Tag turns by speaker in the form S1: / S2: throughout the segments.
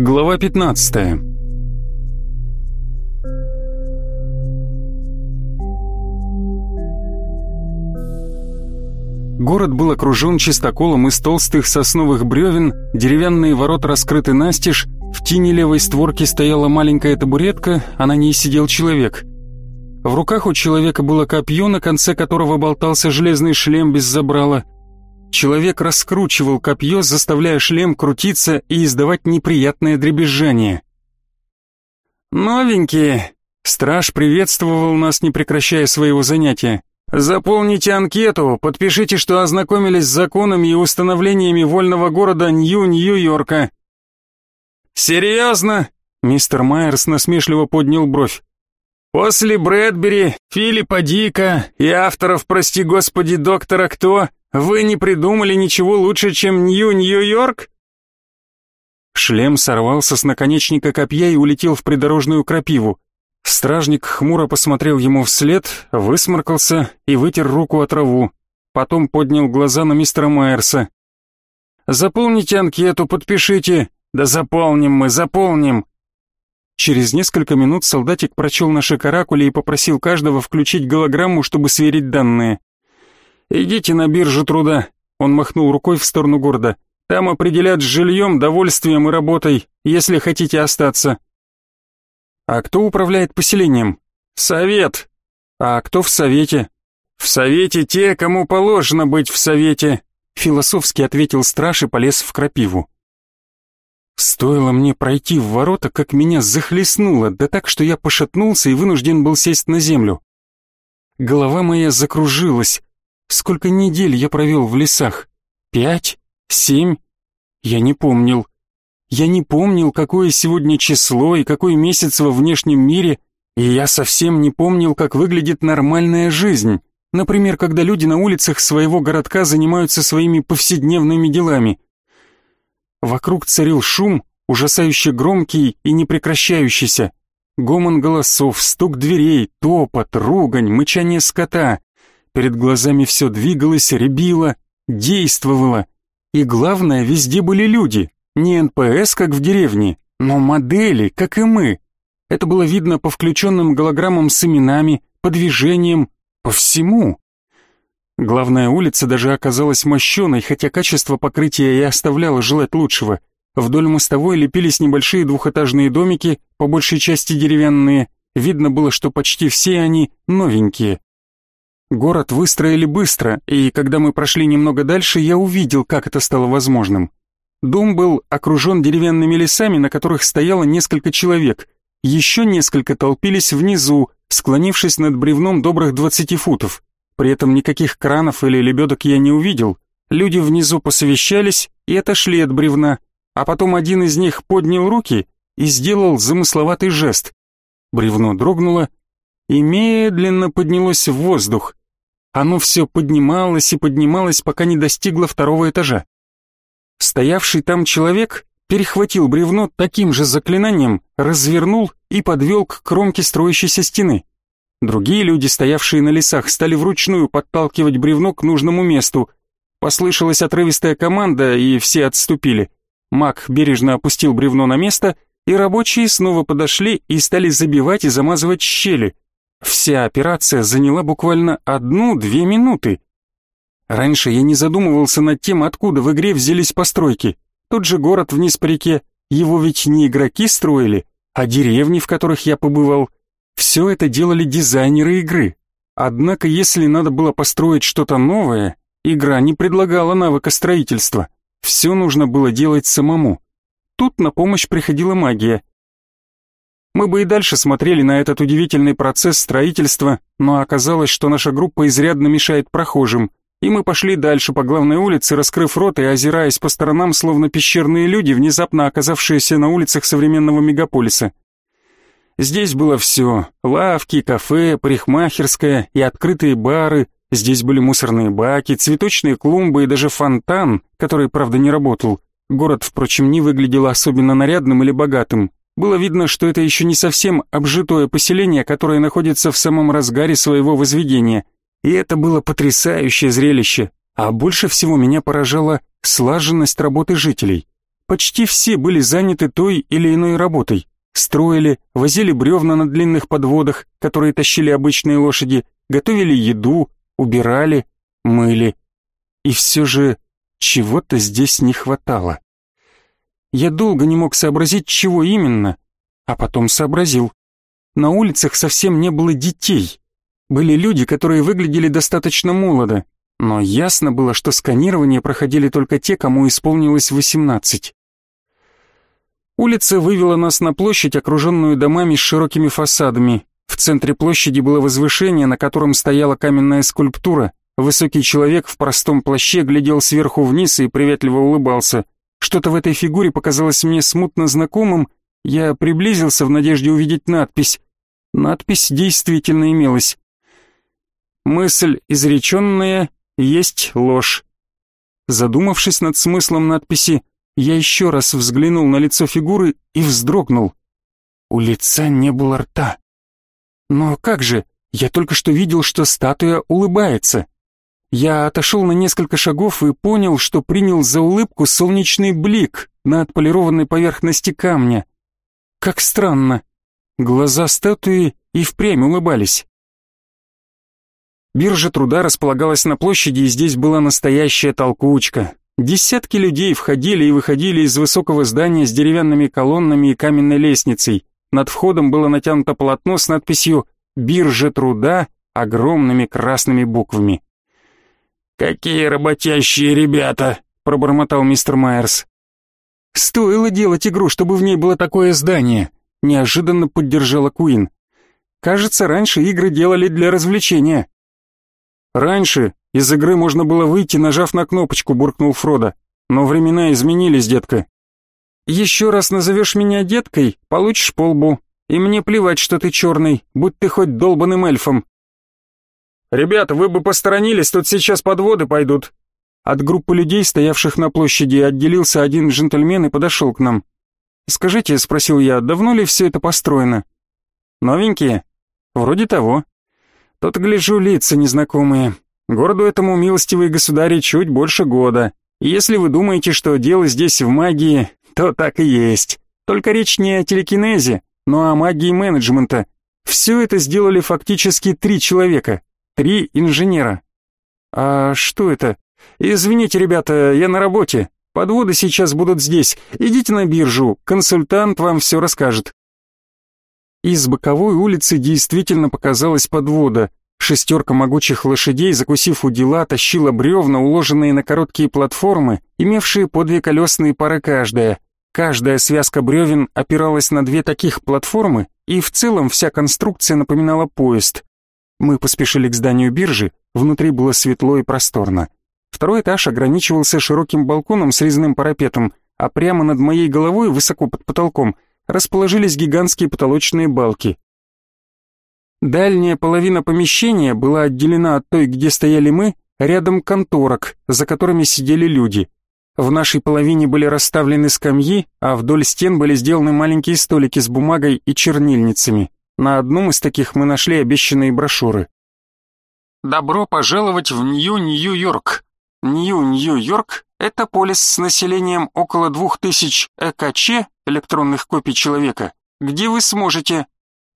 S1: Глава 15 Город был окружен чистоколом из толстых сосновых бревен, деревянные ворота раскрыты настежь, в тени левой створки стояла маленькая табуретка, а на ней сидел человек. В руках у человека было копье, на конце которого болтался железный шлем без забрала – Человек раскручивал копье, заставляя шлем крутиться и издавать неприятное дребезжание. «Новенькие!» Страж приветствовал нас, не прекращая своего занятия. «Заполните анкету, подпишите, что ознакомились с законами и установлениями вольного города Нью-Нью-Йорка». «Серьезно?» Мистер Майерс насмешливо поднял бровь. «После Брэдбери, Филиппа Дика и авторов, прости господи, доктора кто, вы не придумали ничего лучше, чем Нью-Нью-Йорк?» Шлем сорвался с наконечника копья и улетел в придорожную крапиву. Стражник хмуро посмотрел ему вслед, высморкался и вытер руку от траву. Потом поднял глаза на мистера Майерса. «Заполните анкету, подпишите». «Да заполним мы, заполним». Через несколько минут солдатик прочел наши каракули и попросил каждого включить голограмму, чтобы сверить данные. «Идите на биржу труда», — он махнул рукой в сторону города. «Там определят с жильем, довольствием и работой, если хотите остаться». «А кто управляет поселением?» «Совет». «А кто в совете?» «В совете те, кому положено быть в совете», — философски ответил страж и полез в крапиву. Стоило мне пройти в ворота, как меня захлестнуло, да так, что я пошатнулся и вынужден был сесть на землю. Голова моя закружилась, Сколько недель я провел в лесах? Пять? Семь? Я не помнил. Я не помнил, какое сегодня число и какой месяц во внешнем мире, и я совсем не помнил, как выглядит нормальная жизнь. Например, когда люди на улицах своего городка занимаются своими повседневными делами. Вокруг царил шум, ужасающе громкий и непрекращающийся. Гомон голосов, стук дверей, топот, ругань, мычание скота. Перед глазами все двигалось, рябило, действовало. И главное, везде были люди. Не НПС, как в деревне, но модели, как и мы. Это было видно по включенным голограммам с именами, по движениям, по всему. Главная улица даже оказалась мощеной, хотя качество покрытия и оставляло желать лучшего. Вдоль мостовой лепились небольшие двухэтажные домики, по большей части деревянные. Видно было, что почти все они новенькие. Город выстроили быстро, и когда мы прошли немного дальше, я увидел, как это стало возможным. Дом был окружен деревянными лесами, на которых стояло несколько человек. Еще несколько толпились внизу, склонившись над бревном добрых 20 футов. При этом никаких кранов или лебедок я не увидел. Люди внизу посовещались и отошли от бревна, а потом один из них поднял руки и сделал замысловатый жест. Бревно дрогнуло и медленно поднялось в воздух. Оно все поднималось и поднималось, пока не достигло второго этажа. Стоявший там человек перехватил бревно таким же заклинанием, развернул и подвел к кромке строящейся стены. Другие люди, стоявшие на лесах, стали вручную подталкивать бревно к нужному месту. Послышалась отрывистая команда, и все отступили. Маг бережно опустил бревно на место, и рабочие снова подошли и стали забивать и замазывать щели — Вся операция заняла буквально одну-две минуты. Раньше я не задумывался над тем, откуда в игре взялись постройки. Тот же город вниз по реке, его ведь не игроки строили, а деревни, в которых я побывал. Все это делали дизайнеры игры. Однако, если надо было построить что-то новое, игра не предлагала навыка строительства. Все нужно было делать самому. Тут на помощь приходила магия. Мы бы и дальше смотрели на этот удивительный процесс строительства, но оказалось, что наша группа изрядно мешает прохожим, и мы пошли дальше по главной улице, раскрыв рот и озираясь по сторонам, словно пещерные люди, внезапно оказавшиеся на улицах современного мегаполиса. Здесь было все — лавки, кафе, парикмахерская и открытые бары, здесь были мусорные баки, цветочные клумбы и даже фонтан, который, правда, не работал. Город, впрочем, не выглядел особенно нарядным или богатым, было видно, что это еще не совсем обжитое поселение, которое находится в самом разгаре своего возведения. И это было потрясающее зрелище. А больше всего меня поражала слаженность работы жителей. почти все были заняты той или иной работой. Строили, возили бревна на длинных подводах, которые тащили обычные лошади, готовили еду, убирали, мыли. И все же чего-то здесь не хватало. Я долго не мог сообразить, чего именно, а потом сообразил. На улицах совсем не было детей. Были люди, которые выглядели достаточно молодо, но ясно было, что сканирование проходили только те, кому исполнилось 18. Улица вывела нас на площадь, окруженную домами с широкими фасадами. В центре площади было возвышение, на котором стояла каменная скульптура. Высокий человек в простом плаще глядел сверху вниз и приветливо улыбался. Что-то в этой фигуре показалось мне смутно знакомым. Я приблизился в надежде увидеть надпись. Надпись действительно имелась. Мысль изреченная есть ложь. Задумавшись над смыслом надписи, я еще раз взглянул на лицо фигуры и вздрогнул. У лица не было рта. Но как же, я только что видел, что статуя улыбается. Я отошел на несколько шагов и понял, что принял за улыбку солнечный блик на отполированной поверхности камня. Как странно. Глаза статуи и впрямь улыбались. Биржа труда располагалась на площади, и здесь была настоящая толкучка. Десятки людей входили и выходили из высокого здания с деревянными колоннами и каменной лестницей. Над входом было натянуто полотно с надписью «Биржа труда» огромными красными буквами. «Какие работящие ребята!» — пробормотал мистер Майерс. «Стоило делать игру, чтобы в ней было такое здание», — неожиданно поддержала Куин. «Кажется, раньше игры делали для развлечения». «Раньше из игры можно было выйти, нажав на кнопочку», — буркнул Фродо. «Но времена изменились, детка». «Еще раз назовешь меня деткой, получишь полбу. И мне плевать, что ты черный, будь ты хоть долбаным эльфом», «Ребята, вы бы посторонились, тут сейчас подводы пойдут». От группы людей, стоявших на площади, отделился один джентльмен и подошел к нам. «Скажите», — спросил я, — «давно ли все это построено?» «Новенькие?» «Вроде того». «Тут, гляжу, лица незнакомые. Городу этому, милостивые государи, чуть больше года. И если вы думаете, что дело здесь в магии, то так и есть. Только речь не о телекинезе, но о магии менеджмента. Все это сделали фактически три человека. Три инженера. А что это? Извините, ребята, я на работе. Подводы сейчас будут здесь. Идите на биржу, консультант вам все расскажет. Из боковой улицы действительно показалась подвода. Шестерка могучих лошадей, закусив у дела, тащила бревна, уложенные на короткие платформы, имевшие по две колесные пары каждая. Каждая связка бревен опиралась на две таких платформы, и в целом вся конструкция напоминала поезд. Мы поспешили к зданию биржи, внутри было светло и просторно. Второй этаж ограничивался широким балконом с резным парапетом, а прямо над моей головой, высоко под потолком, расположились гигантские потолочные балки. Дальняя половина помещения была отделена от той, где стояли мы, рядом конторок, за которыми сидели люди. В нашей половине были расставлены скамьи, а вдоль стен были сделаны маленькие столики с бумагой и чернильницами. На одном из таких мы нашли обещанные брошюры. Добро пожаловать в Нью-Нью-Йорк. Нью-Нью-Йорк – это полис с населением около 2000 ЭКЧ, электронных копий человека, где вы сможете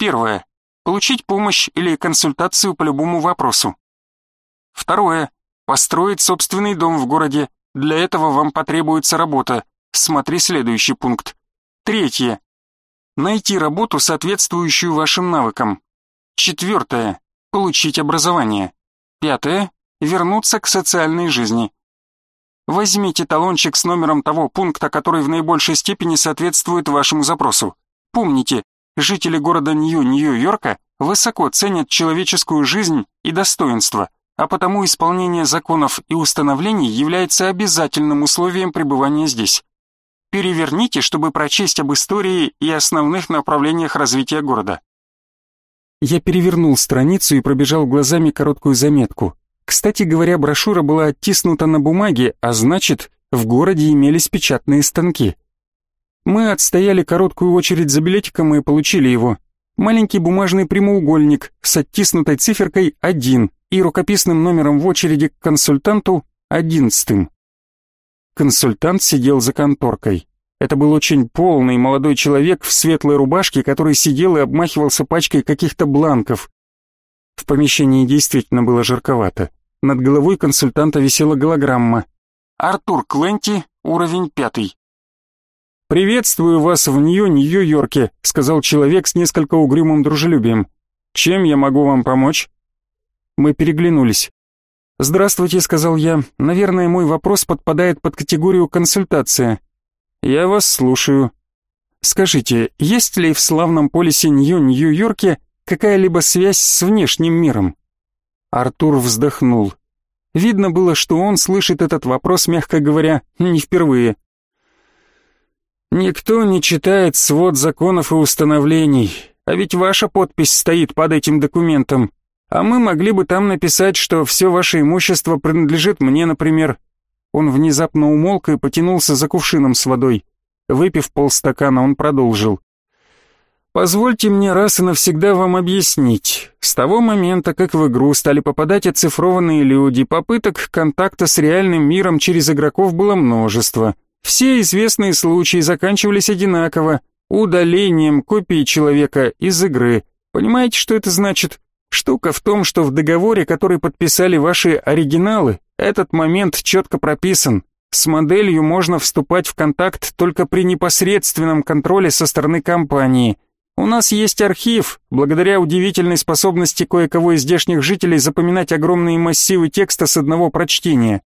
S1: Первое. Получить помощь или консультацию по любому вопросу. Второе. Построить собственный дом в городе. Для этого вам потребуется работа. Смотри следующий пункт. Третье. Найти работу, соответствующую вашим навыкам. Четвертое. Получить образование. Пятое. Вернуться к социальной жизни. Возьмите талончик с номером того пункта, который в наибольшей степени соответствует вашему запросу. Помните, жители города Нью-Нью-Йорка высоко ценят человеческую жизнь и достоинство, а потому исполнение законов и установлений является обязательным условием пребывания здесь. Переверните, чтобы прочесть об истории и основных направлениях развития города. Я перевернул страницу и пробежал глазами короткую заметку. Кстати говоря, брошюра была оттиснута на бумаге, а значит, в городе имелись печатные станки. Мы отстояли короткую очередь за билетиком и получили его. Маленький бумажный прямоугольник с оттиснутой циферкой 1 и рукописным номером в очереди к консультанту 11. Консультант сидел за конторкой. Это был очень полный молодой человек в светлой рубашке, который сидел и обмахивался пачкой каких-то бланков. В помещении действительно было жарковато. Над головой консультанта висела голограмма. «Артур Кленти, уровень пятый». «Приветствую вас в Нью-Нью-Йорке», — сказал человек с несколько угрюмым дружелюбием. «Чем я могу вам помочь?» Мы переглянулись. «Здравствуйте», — сказал я. «Наверное, мой вопрос подпадает под категорию консультация». «Я вас слушаю». «Скажите, есть ли в славном полисе Нью-Нью-Йорке какая-либо связь с внешним миром?» Артур вздохнул. Видно было, что он слышит этот вопрос, мягко говоря, не впервые. «Никто не читает свод законов и установлений, а ведь ваша подпись стоит под этим документом. А мы могли бы там написать, что все ваше имущество принадлежит мне, например». Он внезапно умолк и потянулся за кувшином с водой. Выпив полстакана, он продолжил. Позвольте мне раз и навсегда вам объяснить. С того момента, как в игру стали попадать оцифрованные люди, попыток контакта с реальным миром через игроков было множество. Все известные случаи заканчивались одинаково – удалением копии человека из игры. Понимаете, что это значит? Штука в том, что в договоре, который подписали ваши оригиналы, этот момент четко прописан. С моделью можно вступать в контакт только при непосредственном контроле со стороны компании – у нас есть архив, благодаря удивительной способности кое-кого из здешних жителей запоминать огромные массивы текста с одного прочтения.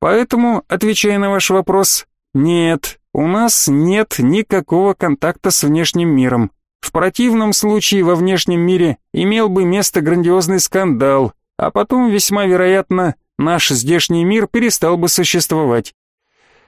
S1: Поэтому, отвечая на ваш вопрос, нет, у нас нет никакого контакта с внешним миром. В противном случае во внешнем мире имел бы место грандиозный скандал, а потом, весьма вероятно, наш здешний мир перестал бы существовать.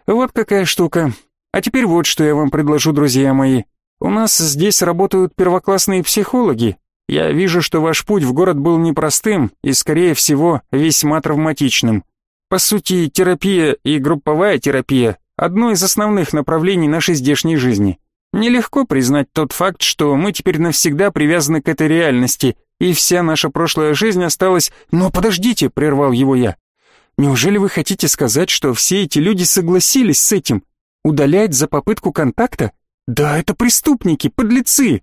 S1: Вот какая штука. А теперь вот что я вам предложу, друзья мои. У нас здесь работают первоклассные психологи. Я вижу, что ваш путь в город был непростым и, скорее всего, весьма травматичным. По сути, терапия и групповая терапия – одно из основных направлений нашей здешней жизни. Нелегко признать тот факт, что мы теперь навсегда привязаны к этой реальности, и вся наша прошлая жизнь осталась... «Но подождите!» – прервал его я. «Неужели вы хотите сказать, что все эти люди согласились с этим? Удалять за попытку контакта? Да, это преступники, подлецы.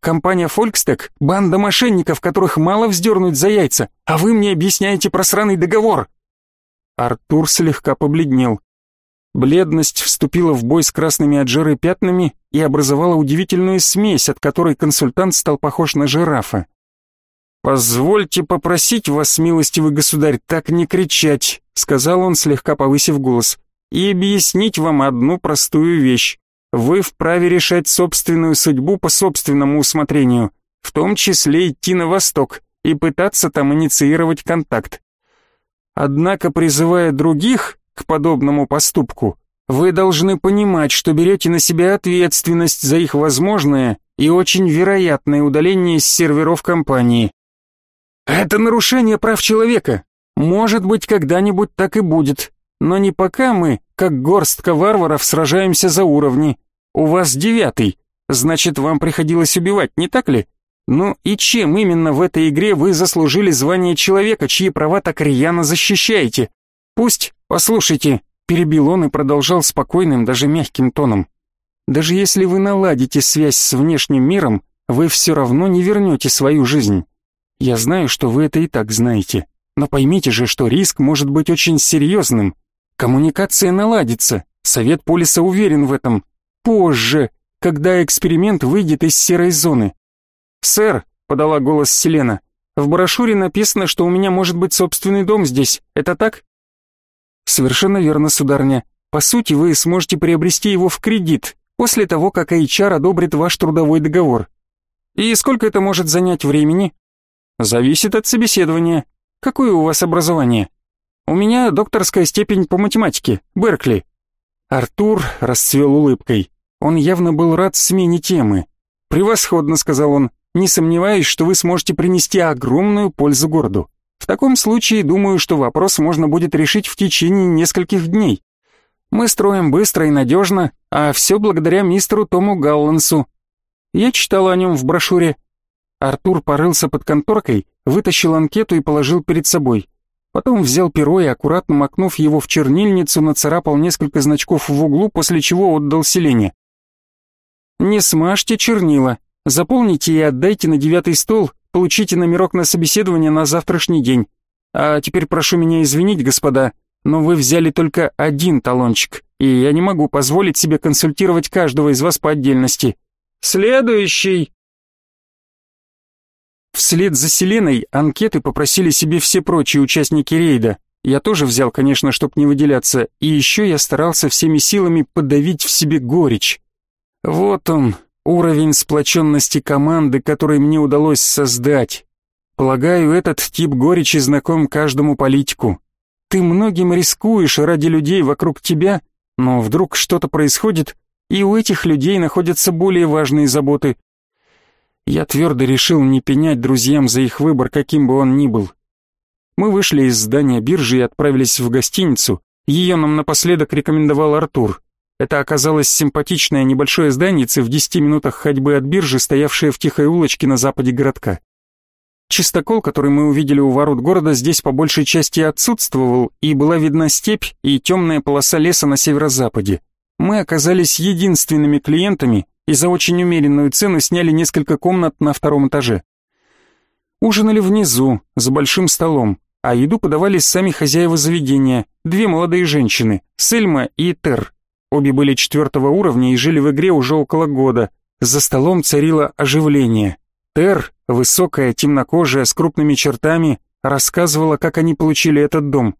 S1: Компания Volkstec — банда мошенников, которых мало вздернуть за яйца, а вы мне объясняете про сраный договор. Артур слегка побледнел. Бледность вступила в бой с красными от жиры пятнами и образовала удивительную смесь, от которой консультант стал похож на жирафа. «Позвольте попросить вас, милостивый государь, так не кричать», — сказал он, слегка повысив голос, «и объяснить вам одну простую вещь. Вы вправе решать собственную судьбу по собственному усмотрению, в том числе идти на восток и пытаться там инициировать контакт. Однако, призывая других подобному поступку, вы должны понимать, что берете на себя ответственность за их возможное и очень вероятное удаление с серверов компании. Это нарушение прав человека. Может быть, когда-нибудь так и будет, но не пока мы, как горстка варваров, сражаемся за уровни. У вас девятый, значит, вам приходилось убивать, не так ли? Ну и чем именно в этой игре вы заслужили звание человека, чьи права так рьяно защищаете? Пусть, послушайте, перебил он и продолжал спокойным, даже мягким тоном. Даже если вы наладите связь с внешним миром, вы все равно не вернете свою жизнь. Я знаю, что вы это и так знаете, но поймите же, что риск может быть очень серьезным. Коммуникация наладится, Совет Полиса уверен в этом, позже, когда эксперимент выйдет из серой зоны. «Сэр», — подала голос Селена, — «в брошюре написано, что у меня может быть собственный дом здесь. Это так?» «Совершенно верно, сударня. По сути, вы сможете приобрести его в кредит, после того, как HR одобрит ваш трудовой договор. И сколько это может занять времени?» «Зависит от собеседования. Какое у вас образование?» «У меня докторская степень по математике, Беркли». Артур расцвел улыбкой. Он явно был рад смене темы. «Превосходно», — сказал он, — «не сомневаюсь, что вы сможете принести огромную пользу городу. В таком случае, думаю, что вопрос можно будет решить в течение нескольких дней. Мы строим быстро и надежно, а все благодаря мистеру Тому Галлансу. Я читал о нем в брошюре». Артур порылся под конторкой, вытащил анкету и положил перед собой. Потом взял перо и, аккуратно макнув его в чернильницу, нацарапал несколько значков в углу, после чего отдал Селене. «Не смажьте чернила, заполните и отдайте на девятый стол, получите номерок на собеседование на завтрашний день. А теперь прошу меня извинить, господа, но вы взяли только один талончик, и я не могу позволить себе консультировать каждого из вас по отдельности. Следующий!» Вслед за Селеной анкеты попросили себе все прочие участники рейда. Я тоже взял, конечно, чтоб не выделяться, и еще я старался всеми силами подавить в себе горечь. Вот он, уровень сплоченности команды, который мне удалось создать. Полагаю, этот тип горечи знаком каждому политику. Ты многим рискуешь ради людей вокруг тебя, но вдруг что-то происходит, и у этих людей находятся более важные заботы, я твердо решил не пенять друзьям за их выбор, каким бы он ни был. Мы вышли из здания биржи и отправились в гостиницу. Ее нам напоследок рекомендовал Артур. Это оказалось симпатичное небольшое зданице в 10 минутах ходьбы от биржи, стоявшее в тихой улочке на западе городка. Чистокол, который мы увидели у ворот города, здесь по большей части отсутствовал, и была видна степь и темная полоса леса на северо-западе. Мы оказались единственными клиентами, и за очень умеренную цену сняли несколько комнат на втором этаже. Ужинали внизу, за большим столом, а еду подавали сами хозяева заведения, две молодые женщины, Сельма и Тер. Обе были четвертого уровня и жили в игре уже около года. За столом царило оживление. Тер, высокая, темнокожая, с крупными чертами, рассказывала, как они получили этот дом.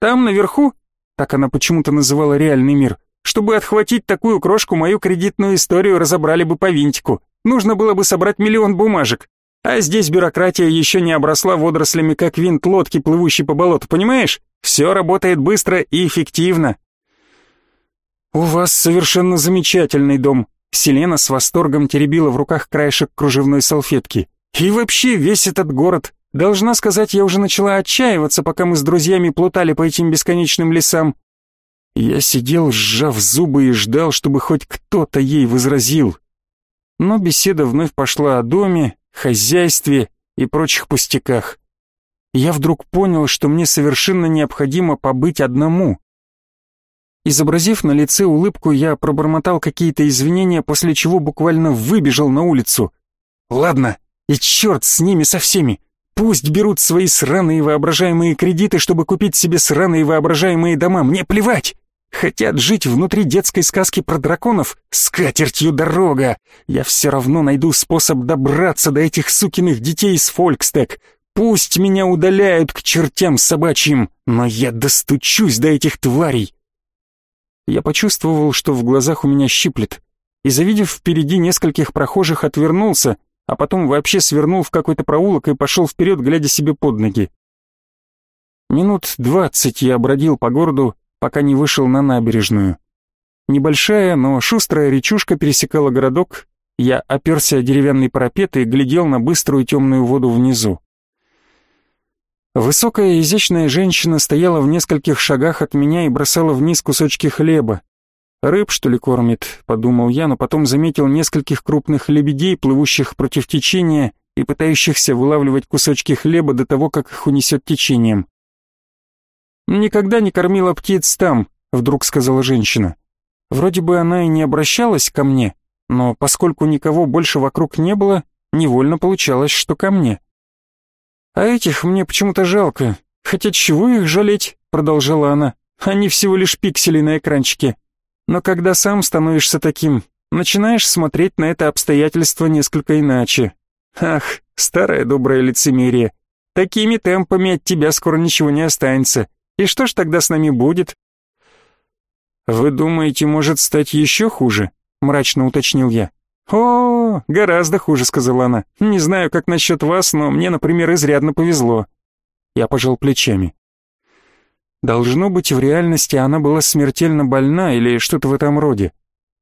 S1: Там, наверху, так она почему-то называла реальный мир, чтобы отхватить такую крошку, мою кредитную историю разобрали бы по винтику. Нужно было бы собрать миллион бумажек. А здесь бюрократия еще не обросла водорослями, как винт лодки, плывущей по болоту, понимаешь? Все работает быстро и эффективно. «У вас совершенно замечательный дом», — Селена с восторгом теребила в руках краешек кружевной салфетки. «И вообще весь этот город. Должна сказать, я уже начала отчаиваться, пока мы с друзьями плутали по этим бесконечным лесам. Я сидел, сжав зубы и ждал, чтобы хоть кто-то ей возразил. Но беседа вновь пошла о доме, хозяйстве и прочих пустяках. Я вдруг понял, что мне совершенно необходимо побыть одному. Изобразив на лице улыбку, я пробормотал какие-то извинения, после чего буквально выбежал на улицу. Ладно, и черт с ними со всеми. Пусть берут свои сраные воображаемые кредиты, чтобы купить себе сраные воображаемые дома. Мне плевать. Хотят жить внутри детской сказки про драконов? С катертью дорога! Я все равно найду способ добраться до этих сукиных детей из Фолькстек. Пусть меня удаляют к чертям собачьим, но я достучусь до этих тварей. Я почувствовал, что в глазах у меня щиплет, и, завидев впереди нескольких прохожих, отвернулся, а потом вообще свернул в какой-то проулок и пошел вперед, глядя себе под ноги. Минут двадцать я бродил по городу, пока не вышел на набережную. Небольшая, но шустрая речушка пересекала городок, я оперся о деревянный парапет и глядел на быструю темную воду внизу. Высокая изящная женщина стояла в нескольких шагах от меня и бросала вниз кусочки хлеба. «Рыб, что ли, кормит?» — подумал я, но потом заметил нескольких крупных лебедей, плывущих против течения и пытающихся вылавливать кусочки хлеба до того, как их унесет течением. «Никогда не кормила птиц там», — вдруг сказала женщина. Вроде бы она и не обращалась ко мне, но поскольку никого больше вокруг не было, невольно получалось, что ко мне. «А этих мне почему-то жалко. Хотя чего их жалеть?» — продолжала она. «Они всего лишь пиксели на экранчике. Но когда сам становишься таким, начинаешь смотреть на это обстоятельство несколько иначе. Ах, старое доброе лицемерие. Такими темпами от тебя скоро ничего не останется. И что ж тогда с нами будет? Вы думаете, может стать еще хуже? Мрачно уточнил я. О, гораздо хуже, сказала она. Не знаю, как насчет вас, но мне, например, изрядно повезло. Я пожал плечами. Должно быть, в реальности она была смертельно больна или что-то в этом роде.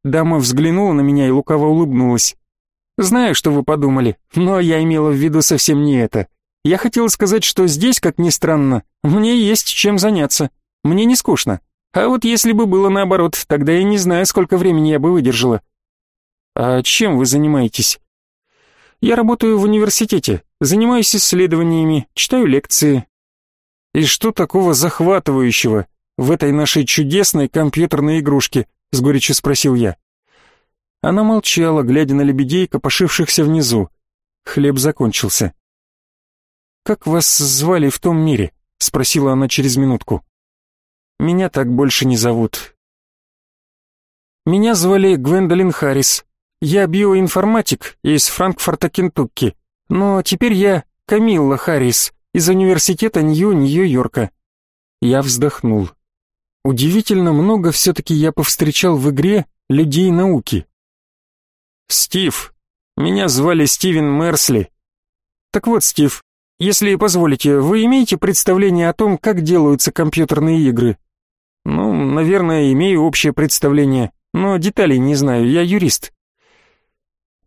S1: Дама взглянула на меня и лукаво улыбнулась. «Знаю, что вы подумали, но я имела в виду совсем не это. Я хотел сказать, что здесь, как ни странно, мне есть чем заняться. Мне не скучно. А вот если бы было наоборот, тогда я не знаю, сколько времени я бы выдержала. А чем вы занимаетесь? Я работаю в университете, занимаюсь исследованиями, читаю лекции. И что такого захватывающего в этой нашей чудесной компьютерной игрушке? С горечью спросил я. Она молчала, глядя на лебедей, копошившихся внизу. Хлеб закончился. «Как вас звали в том мире?» — спросила она через минутку. «Меня так больше не зовут. Меня звали Гвендолин Харрис. Я биоинформатик из Франкфурта, Кентукки. Но теперь я Камилла Харрис из университета Нью-Нью-Йорка. Я вздохнул. Удивительно много все-таки я повстречал в игре людей науки. Стив. Меня звали Стивен Мерсли. Так вот, Стив, если позволите, вы имеете представление о том, как делаются компьютерные игры? Ну, наверное, имею общее представление но деталей не знаю, я юрист.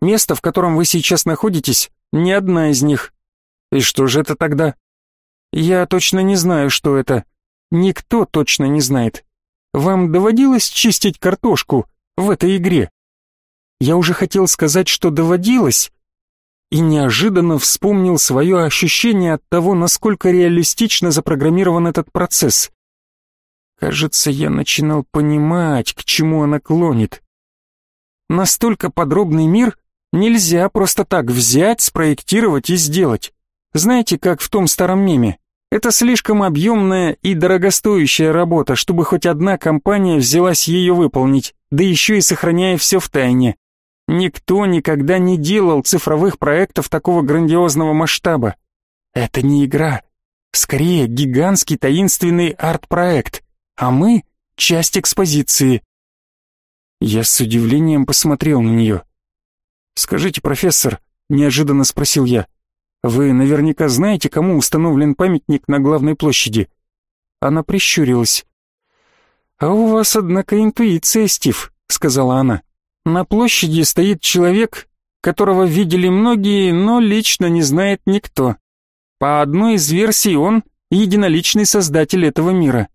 S1: Место, в котором вы сейчас находитесь, не одна из них. И что же это тогда? Я точно не знаю, что это. Никто точно не знает. Вам доводилось чистить картошку в этой игре? Я уже хотел сказать, что доводилось, и неожиданно вспомнил свое ощущение от того, насколько реалистично запрограммирован этот процесс. Кажется, я начинал понимать, к чему она клонит. Настолько подробный мир нельзя просто так взять, спроектировать и сделать. Знаете, как в том старом меме? Это слишком объемная и дорогостоящая работа, чтобы хоть одна компания взялась ее выполнить, да еще и сохраняя все в тайне. Никто никогда не делал цифровых проектов такого грандиозного масштаба. Это не игра, скорее гигантский таинственный арт-проект а мы — часть экспозиции. Я с удивлением посмотрел на нее. «Скажите, профессор», — неожиданно спросил я, «вы наверняка знаете, кому установлен памятник на главной площади?» Она прищурилась. «А у вас, однако, интуиция, Стив», — сказала она. «На площади стоит человек, которого видели многие, но лично не знает никто. По одной из версий он — единоличный создатель этого мира.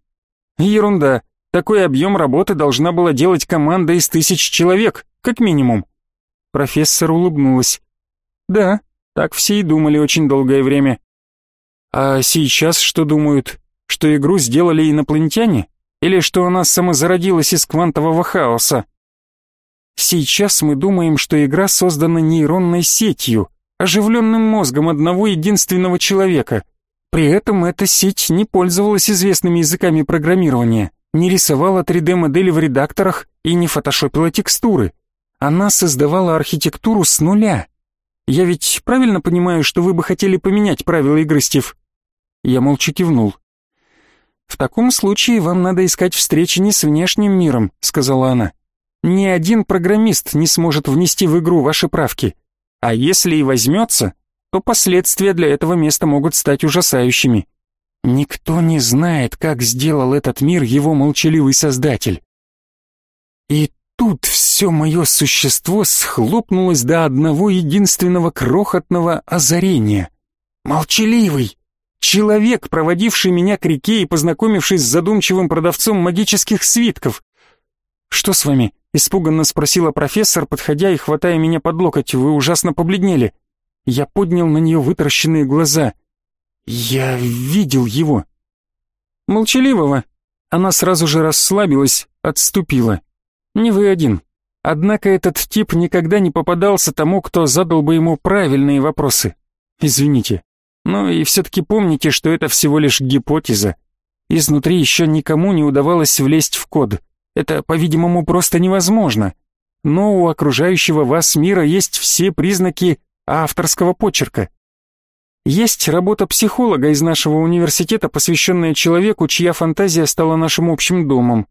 S1: Ерунда. Такой объем работы должна была делать команда из тысяч человек, как минимум. Профессор улыбнулась. Да, так все и думали очень долгое время. А сейчас что думают? Что игру сделали инопланетяне? Или что она самозародилась из квантового хаоса? Сейчас мы думаем, что игра создана нейронной сетью, оживленным мозгом одного единственного человека — при этом эта сеть не пользовалась известными языками программирования, не рисовала 3D-модели в редакторах и не фотошопила текстуры. Она создавала архитектуру с нуля. Я ведь правильно понимаю, что вы бы хотели поменять правила игры, Стив? Я молча кивнул. «В таком случае вам надо искать встречи не с внешним миром», — сказала она. «Ни один программист не сможет внести в игру ваши правки. А если и возьмется, то последствия для этого места могут стать ужасающими. Никто не знает, как сделал этот мир его молчаливый создатель. И тут все мое существо схлопнулось до одного единственного крохотного озарения. Молчаливый! Человек, проводивший меня к реке и познакомившись с задумчивым продавцом магических свитков. «Что с вами?» — испуганно спросила профессор, подходя и хватая меня под локоть. «Вы ужасно побледнели». Я поднял на нее вытаращенные глаза. Я видел его. Молчаливого. Она сразу же расслабилась, отступила. Не вы один. Однако этот тип никогда не попадался тому, кто задал бы ему правильные вопросы. Извините. Но и все-таки помните, что это всего лишь гипотеза. Изнутри еще никому не удавалось влезть в код. Это, по-видимому, просто невозможно. Но у окружающего вас мира есть все признаки авторского почерка. Есть работа психолога из нашего университета, посвященная человеку, чья фантазия стала нашим общим домом.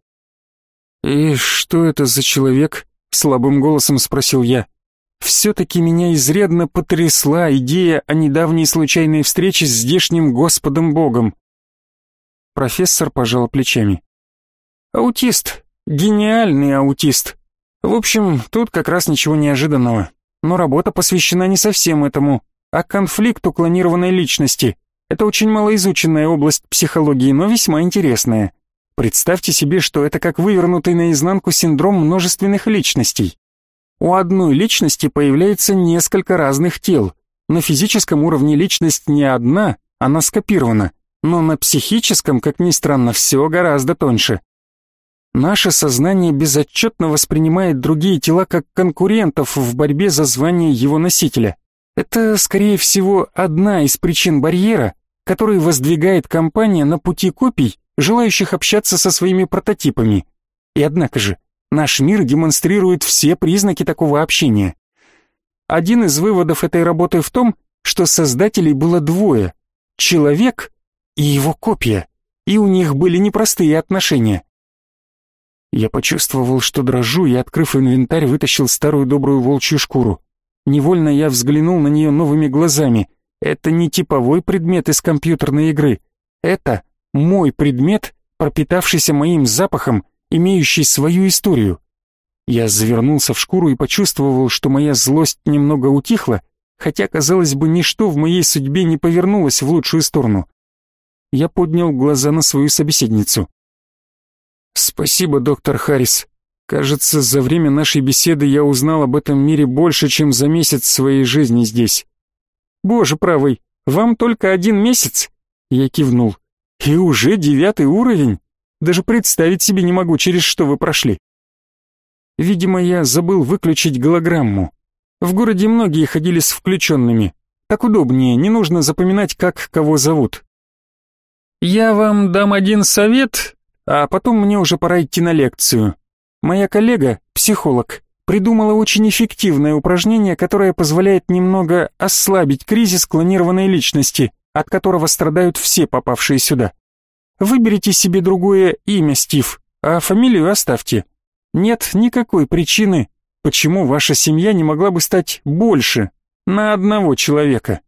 S1: «И что это за человек?» — слабым голосом спросил я. «Все-таки меня изрядно потрясла идея о недавней случайной встрече с здешним Господом Богом». Профессор пожал плечами. «Аутист. Гениальный аутист. В общем, тут как раз ничего неожиданного но работа посвящена не совсем этому, а конфликту клонированной личности. Это очень малоизученная область психологии, но весьма интересная. Представьте себе, что это как вывернутый наизнанку синдром множественных личностей. У одной личности появляется несколько разных тел. На физическом уровне личность не одна, она скопирована. но на психическом, как ни странно, все гораздо тоньше. Наше сознание безотчетно воспринимает другие тела как конкурентов в борьбе за звание его носителя. Это, скорее всего, одна из причин барьера, который воздвигает компания на пути копий, желающих общаться со своими прототипами. И однако же, наш мир демонстрирует все признаки такого общения. Один из выводов этой работы в том, что создателей было двое — человек и его копия, и у них были непростые отношения. Я почувствовал, что дрожу, и, открыв инвентарь, вытащил старую добрую волчью шкуру. Невольно я взглянул на нее новыми глазами. Это не типовой предмет из компьютерной игры. Это мой предмет, пропитавшийся моим запахом, имеющий свою историю. Я завернулся в шкуру и почувствовал, что моя злость немного утихла, хотя, казалось бы, ничто в моей судьбе не повернулось в лучшую сторону. Я поднял глаза на свою собеседницу. Спасибо, доктор Харрис. Кажется, за время нашей беседы я узнал об этом мире больше, чем за месяц своей жизни здесь. Боже правый, вам только один месяц? Я кивнул. И уже девятый уровень? Даже представить себе не могу, через что вы прошли. Видимо, я забыл выключить голограмму. В городе многие ходили с включенными. Так удобнее, не нужно запоминать, как кого зовут. Я вам дам один совет, а потом мне уже пора идти на лекцию. Моя коллега, психолог, придумала очень эффективное упражнение, которое позволяет немного ослабить кризис клонированной личности, от которого страдают все попавшие сюда. Выберите себе другое имя, Стив, а фамилию оставьте. Нет никакой причины, почему ваша семья не могла бы стать больше на одного человека.